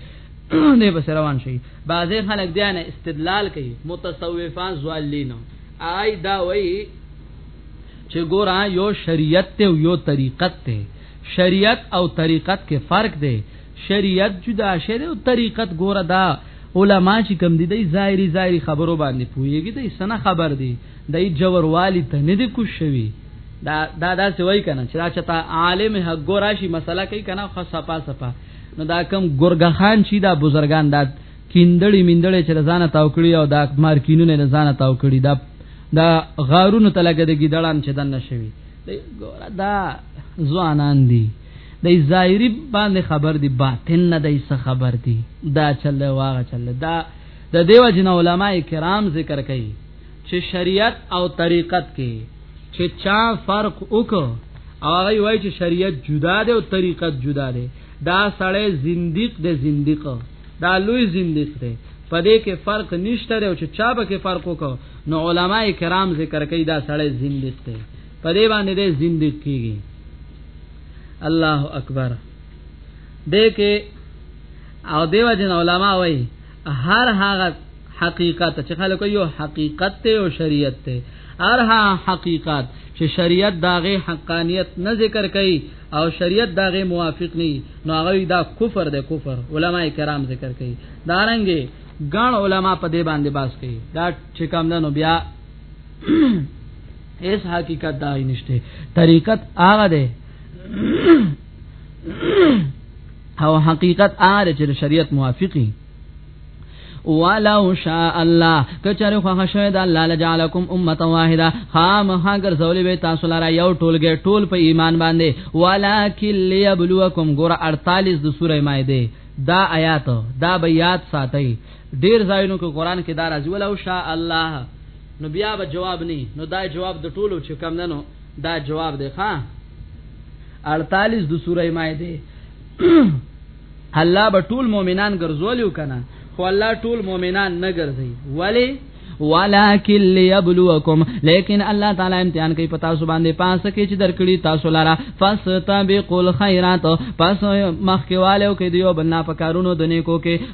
نه بس روان شي بعضې خلک بیا نه استدلال کوي متصوفان زوالینو آی دا وای چې ګورا یو شریعت ته یو طریقت ته شریعت او طریقت کې فرق دی شریعت جدا شری او طریقت ګوره دا علما چې کم دي دی ظاهري ظاهري خبرو باندې پويږي دی سنه خبر دي دی جوروالي ته نه دي کوشوي دا دا دا سوي کنه چې دا چتا عالم حق ګورا شي مسله کوي کنه خاصه پاسه پا نو دا کم ګورګه خان چې دا بزرګان دا کیندړي میندړي چې ځانه تاوکړي او دا مارکینونه نه ځانه تاوکړي دا دا غارونو تلګه د ګیدړان چې دنه شوي دا ځوانان دي د ظاهری باندې خبر دی باطن نه دی څه خبر دی دا چل واغه چل دا د دیو جن علماء کرام ذکر کوي چې شریعت او طریقت کې چې چا فرق وکړو او هغه وایي چې شریعت جدا دی او طریقت جدا دی دا سړی زنديق دی زنديق دا لوی زنديق دی په دې کې فرق نشته او چې چا به کې فرق وکړو نو علما کرام ذکر کوي دا سړی زنديق دی په دې باندې دې زندګی کیږي الله اکبر دې کې او دیو جن علما وای هر هغه حقیقت چې خلکو یو حقیقت ته او شریعت ته ارها حقیقت چې شریعت داغه حقانیت نه ذکر کوي او شریعت داغه موافق نه نو هغه دا کفر ده کفر علما کرام ذکر کوي دارنګي ګڼ علما په دې باندې باس کوي دا چې کوم نه نو بیا هیڅ حقیقت دا نشته طریقت هغه ده او حقیقت هغه چې شریعت موافقي ولو شاء الله کچره خو شوی د الله لجعلکم امه واحده خامخا ګرځولې به تاسو لاره یو ټولګه ټول په ایمان باندې ولکل ليبلوکم ګور 48 د سوره مائده دا آیات دا بیات ساتي ډیر ځایونو کې قران کې دا راځي ولو شاء الله نو بیا به جواب نه نو دا جواب د ټولو چې کم دنو دا جواب دی ښا 48 د سوره مائده الله به ټول مؤمنان ګرځولیو کنه خو الله ټول مؤمنان نه ګرځي ولی ولکن ليبلوکم لیکن الله تعالی امتحان کوي پتا سو باندې پاس کې چې درکړي تاسو لاره فاستبقوا الخيرات پس مخکواله کې دیو بننا پکارونو دنه کو کې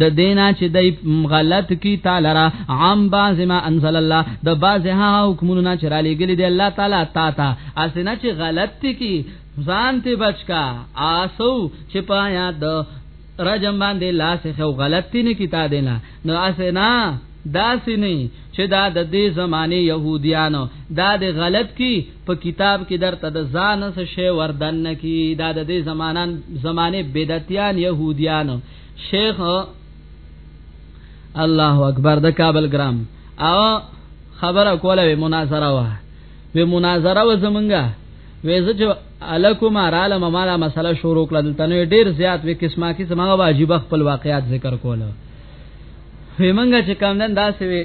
د دینا چې د غلط کی تعالی را عام باز ما انزل الله د باز ها حکمونو نه چرا لګل دی الله تعالی تا تا اسنه چې غلط کی ځان ته بچکا آسو چې پایا د رجم باندې لاس خو غلط نه کی تا دینا نو اسنه داسې نه چې دا د دې زمانې یهودیان دا د غلط کی په کتاب کې درته د ځان څه شی وردن نه کی دا د دې زمانان زمانه بدعتیان یهودیان شیخ الله اکبر د کابل ګرام او خبره کوله وی مناظره وا وی مناظره و زمونږه وی زه چې الکم عالم ما دا مسله شروع کړل تنه ډیر زیات وی قسمه کې سمغه واجب خپل واقعیات ذکر کوله همنګه چې کمدن داسې وي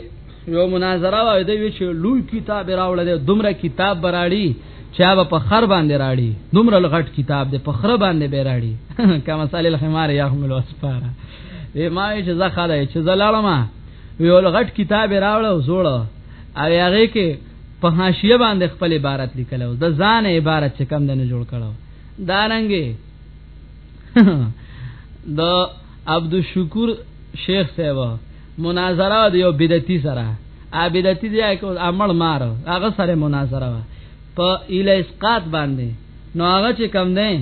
یو مناظره وای دی وی چې لوی کتاب راوړل دی دومره کتاب براړي چې هغه په خر باندې راړي دومره لغټ کتاب دی په خر باندې به راړي کما صلی الحمار یحمل اسفار وی ما چې زه خاله چې زه لاړم یو لغټ کتاب راوړل او زوړه او هغه کې په حاشیه باندې خپل عبارت لیکلو د ځان عبارت چې کم دنه جوړ کړو دارنګي د عبدالشکور شیخ صاحب مناظره د یو بدعتي سره ا بدعتي دی کو امړ مار هغه سره مناظره وا په اله اسقات باندې نو هغه چې کم دی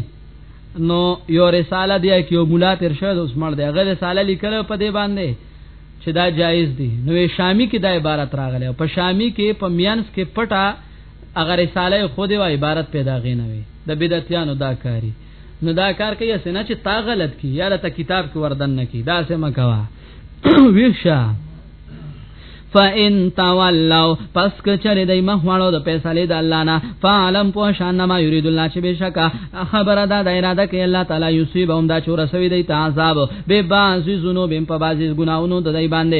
نو یو رساله دی کې یو مولا تر شوی اوس مړ دی هغه رساله لیکل په دې باندې چې دا جایز دی نو شامی کې دا عبارت راغلی په شامی کې په میانس کې پټه اگر رساله خو دی و عبارت پیدا غینوي د بدعتیانو دا کاری نو دا کار کوي سينه چې تا غلط کی یا ته کتاب کې وردن نه کی دا سه مکوا ویښه فَإِن تَوَلَّوْا پس کچره دای مخواړو د فیصله د الله نه فعلم پو شان ما یرید الله چې بشکا خبره دا د اراده کې الله تعالی یصيب هم دا چور سوي دی عذاب به بعض ذنوب په بعض ګناونو د دای باندې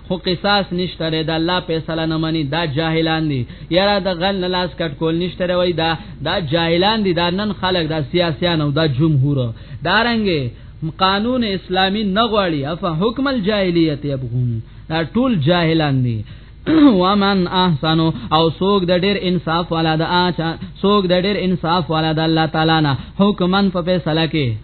خو قصاص نشته ری دا الله فیصله نه منی دا جاهلان دی یاره د غل نه لاس کټ کول نشته ری وای دا دا جاهلان دی دا نن خلک دا سیاسيان او دا جمهور دا رنګ قانون اسلامی نه غواړي اف حکم الجاهلیت یبغون دا ټول جاهلان دی ومن احسن او سوق د ډیر انصاف والا د اچا سوق د ډیر انصاف والا د الله تعالی نه حکمن په فیصله کې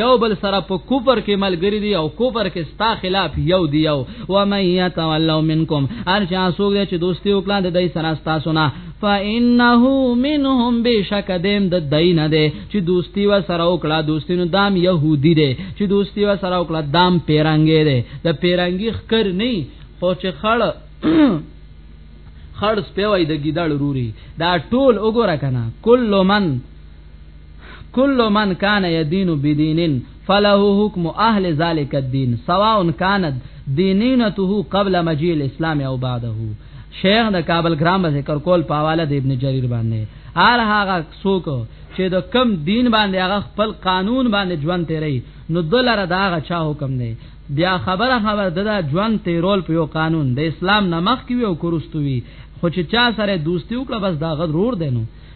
یو بل سره په کوپر کې ملګری دی او کوپر کې ستا خلاف یو دی یو و من یتولوا منکم هر چا سوګ چې دوستي وکړه د دې سره تاسو نه فانه منهم بشک دیم د دین ده چې دوستی و سره وکړه دوستی نو دام يهودي ده چې دوستی و سره وکړه دام پیرانګي ده د پیرانګي خکر نه خو چې خړ خړ سپوي د ګیدړ روري دا ټول وګوره کنه کله من کل من کان یدین بدین فله حکم اهل ذلک الدین سواء کانت دینینته قبل مجیء الاسلام او بعده شیخ د کابل ګرام ذکر کول په حواله د ابن جریر باندې هر هغه څوک چې د کم دین باندې هغه خپل قانون باندې ژوند تیری نو دلاره دا هغه چا حکم دی بیا خبره خبر ددا ژوند تیرول په یو قانون د اسلام نمخ کی او کرستوي خو چې چا سره دوستی وکړه بس دا غد رور دینو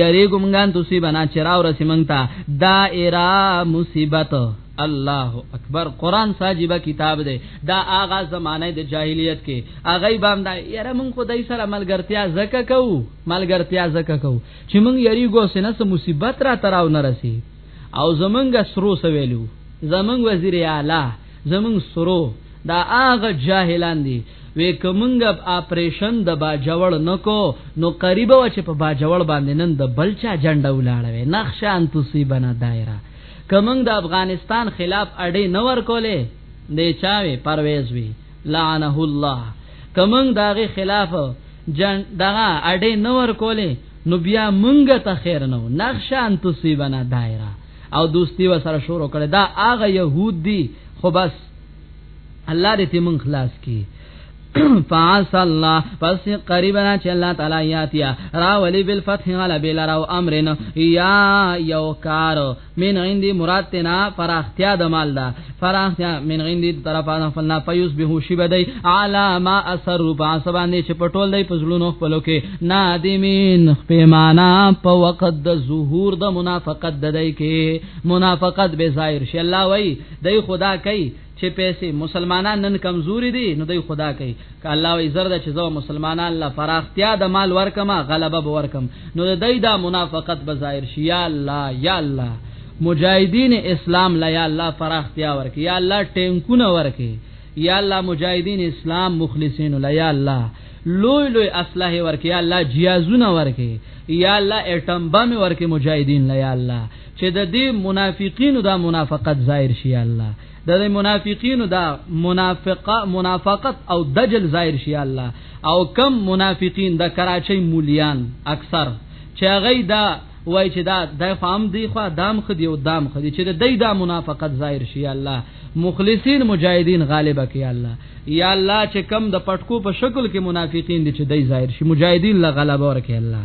یریګم غان تصيبنا چراو رسمنتا دائرا مصیبت الله اکبر قران ساجيبه کتاب دی دا آغا زمانه د جاهلیت کې اغه بام دا یره مونږ خدای سره ملګرتیا زکه کو ملګرتیا زکه کو چې مونږ یری ګو سنه سم مصیبت را تراو نه رسی او زمونږ سرو سویلو زمونږ وزیر اعلی زمونږ سرو دا آغا جاهلان دي وې که مونږ اب آپرېشن د باجوړ نه کو نو قریبه وه چې په باجوړ باندې نن د بل چا جنډه ولاړه وې نخشه ان تصیبنا دایره که مونږ د افغانستان خلاف اډې نه ورکولې د چا وې پرویز وې لعنه الله که مونږ داغه خلاف جن دغه اډې نه ورکولې نو بیا مونږ ته خیر نو نخشه ان تصیبنا دایره او دوستی وسره شروع کړه دا هغه يهود دي خو بس الله دې ته مونږ خلاص کړي فاس الله پس قریبا چې الله تعالی یاتیا را ولی بالفتح غلب لرا او امرن یا یو کار من عندي مراد تنا فراختیا د مال دا فراختیا من عندي طرفه فلنا فیس به شی بدی علی ما اثر با سبان چې پټول دی پزړونو خپلو کې نادمین پیمانا په وخت د ظهور د منافقت ددای کې منافقت به ظاهر شي الله وای دای خدا کوي چه پیسې مسلمانان نن کمزوري دي نو دوی خدا کوي ک الله وي زرد چې زو مسلمانان لا فراختیا د مال ورکما غلبه به ورکم نو دوی دا منافقت به ظاهر شي یا الله یا الله مجاهدین اسلام لا یا الله فراختیا ورک یا الله ټینکونه ورک یا الله مجاهدین اسلام مخلصین لا یا الله لوی لوی اسلحه ورک یا الله جیازونه ورک یا الله اټم بم ورک مجاهدین لا یا الله چې د دې منافقینو دا منافقت ظاهر شي الله د دې منافقینو دا منافقه منافقت او دجل ظاهر شي الله او کم منافقین د کراچۍ مولیان اکثر چې هغه دا وای چې دا د فهم دی خو دام خدي او دام خدي چې د دې دا منافقت ظاهر شي الله مخلصین مجاهدین غالبا کې الله یا الله چې کم د پټکو په شکل کې منافقین دي چې دای ظاهر شي مجاهدین لا غلبه ورکړي الله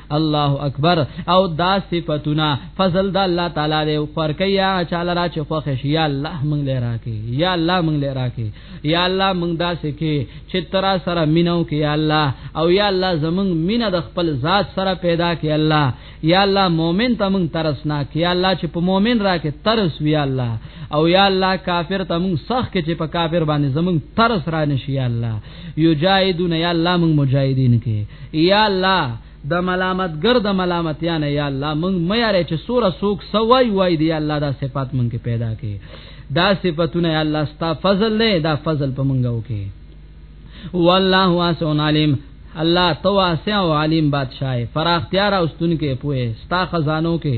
الله اکبر او دا صفاتونه فضل د الله تعالی دی خور کیا چاله را چې خوښ شي یا الله مونږ لې راکې یا الله مونږ لې راکې یا الله مونږ دا سکه چې تر سره مينو کې یا الله او یا الله زمونږ مینه د خپل ذات سره پیدا کې الله یا الله مؤمن ته مونږ ترسنا کې یا الله چې په مؤمن راکې ترس وی الله او یا الله کافر ته مونږ سخت کې چې په کافر باندې زمونږ ترس را نشي یا الله یجاهدون یا الله موږ مجاهدین کې یا الله د ملامتګر د ملامتیا نه یا الله موږ مې یاره چې سوره سوک سوای وای دی یا الله دا صفات موږ کې پیدا کې دا صفاتونه یا الله ستا فضل نه دا فضل په موږ وکې والله واسع علیم الله تواسع علیم بادشاہ فراختیار اوستون کې پوهه ستا خزانو کې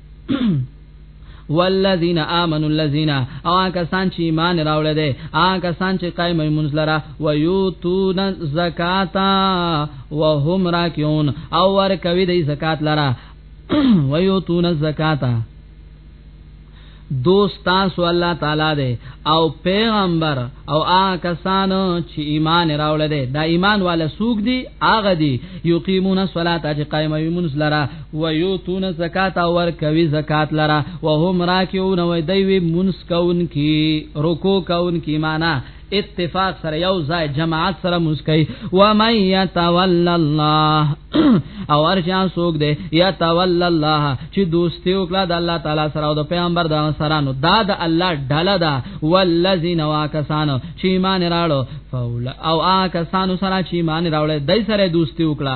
والذین آمنوا الذین او کسان چې ایمان راوړل دي هغه کسان چې قائم ایمونز لرا و یوتون زکات وهم راکعون او ور کوي د زکات لرا و یوتون زکات دوست تاسو الله تعالی دی او پیغمبر او هغه کسانو چې ایمان راوړل دي دا ایمان والا سوق دي هغه دي یقیمون الصلاه چې قائم ایمون لرا ويوتون زکات او ور کوي زکات لرا وهم راکعون و دی وی منس کون کی رکو کون کی معنا اتفاق سره یو ځای جماعت سره مسکی و من يتول الله او ارجا سوق دی يتول الله چې دوستي وکړه د الله تعالی سره او د پیغمبر د سره نو دا د الله ډله ده والذین واکسان چې ایمان راړو فول او آ کسانو سره چې ایمان راوړل دای سره دوستي وکړه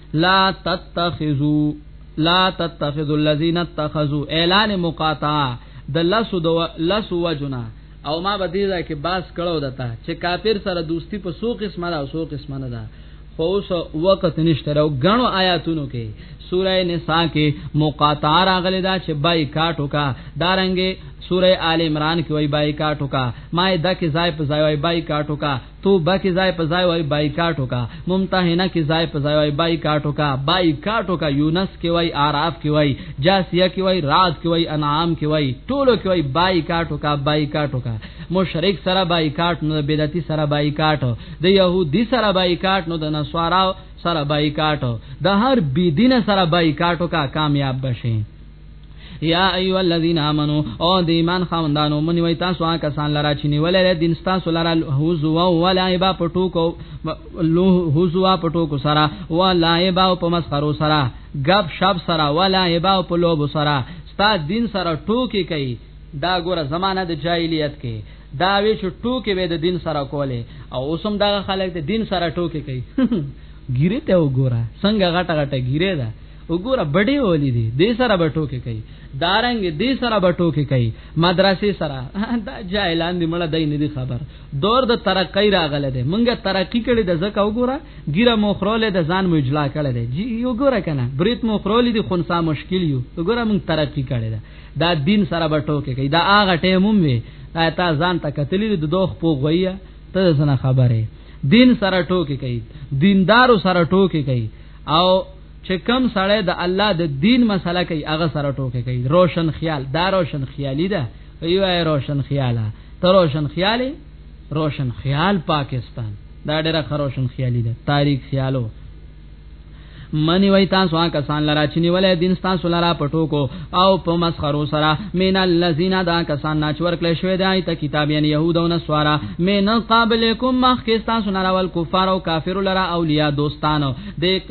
لا تتخذو لا تتخذو الذين اتخذوا اعلان مقاطعه د لسو د لسو وجنا او ما به دې ځای کې باس کړو دته چې کافر سره دوستی په سو قسمه ده او سو قسمه نه ده خو اوس وخت نشته راو غنو آیاتونو کې سوره نساء کې مقاطعه راغلي دا چې بای کاټو کا دارنګې سوره آل عمران کې وای بای کاټو کا ما دکې ځای په ځای وای بای کاټو کا توبه کې ځای په ځای وای بایکاټ وکا ممتحنه کې ځای په ځای وای بایکاټ وکا بایکاټ وکا یونس کې وای اعراف کې وای جاسیه کې وای رات کې وای انعام کې وای ټولو کې وای بایکاټ وکا بایکاټ وکا مشرک سره بایکاټ نو بدعتي سره بایکاټ د يهودي سره بایکاټ نو د نصارا سره بایکاټ د هر بی دین سره بایکاټ وکا کامیاب بشي یا ایو الذین آمنو او د ایمان خوندانو منی وای تاسو هغه کسان لرا چې نیولې دین تاسو لرا حوزو او ولایبا پټو کو لو حوزو پټو کو سرا ولایبا په مسخرو سرا غب شب سرا ولایبا په لوب سرا ستا دین سره ټوکی کوي دا ګوره زمانہ د جاهلیت کې دا وی چې ټوکی به د دین سره کوله او اوسم دا خلک د دین سره ټوکی کوي ګیره ته وګوره څنګه غټه غټه ګیره ده وګوره بډې ولې دي دې سره به ټوکې کوي دارنګ دې سره به ټوکې کوي مدرسې سره دا جاهلان دي مړه دای نه دي خبر دور د ترقۍ راغله ده مونږه ترقی کړي د زکه وګوره ګیره مخروله د ځان مجلا کړي ده جی یو ګوره کنه بریت مخرولی دي خنسا مشکل یو وګوره مونږ ترقی کړي ده دا دین سره به ټوکې کوي دا هغه ټیم هم وي تا ځان ته کتلې د دوخ پوغویا ته څنګه خبره دین سره ټوکې کوي دیندارو سره ټوکې کوي او چې کم سړی د الله د دین مسله کوي هغه سره ټوکې کوي روشن خیال دا روشن خیالي ده ایو ای روشن خیاله ته روشن خیالي روشن خیال پاکستان دا ډېره خروشن خیالي ده تاریخ خیالو منی وای تاسو هغه کسان لرا چې نیولې دین تاسو لرا پټو کو او په مسخرو سره مین الذین دا کسان ناچ ورکل شوی دی ته کتاب یعنی يهود او نصارا مین قابلکم مخ کې تاسو نراول کفار او کافر لرا اولیاء دوستانو د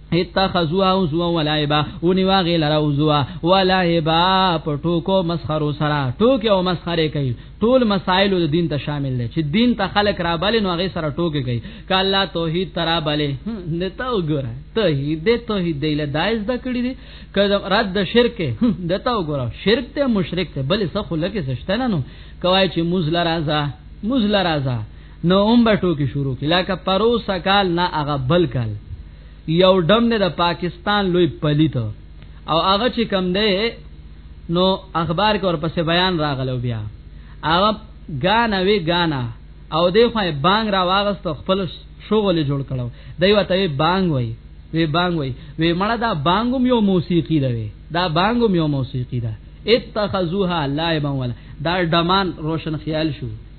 اتخذوها وزوا ولعبا ونی واغی لرا وزوا ولعبا په ټوکو مسخرو سره ټوکې او مسخره کوي ټول مسائل د دین ته شامل دي چې دین ته خلق را بلې نو هغه سره ټوکې کوي کله توحید ترا بلې نه تا وګوره توحید دې توحید دې له دایز د کړې دي کله رد د شرک دې تا وګوره شرک ته مشرک ته بلې څه خلک سشته نه نو کوي چې مزل راځه مزل راځه نو هم به ټوکی شروع کی لکه پروس کال نه هغه بل کال یو ډم نه د پاکستان لوی پلیت او هغه چې کم دی نو اخبار کې ورپسې بیان راغلو بیا هغه غانا وی غانا او دی خو بانګ را واغست خپل شغل جوړ کړو دی وته بانګ وای وی بانګ وای وی مړه دا بانګم یو موسیقي ده وی دا بانګم یو موسیقي ده اتخذوها لایبا ولا دا ډمان روشن خیال شو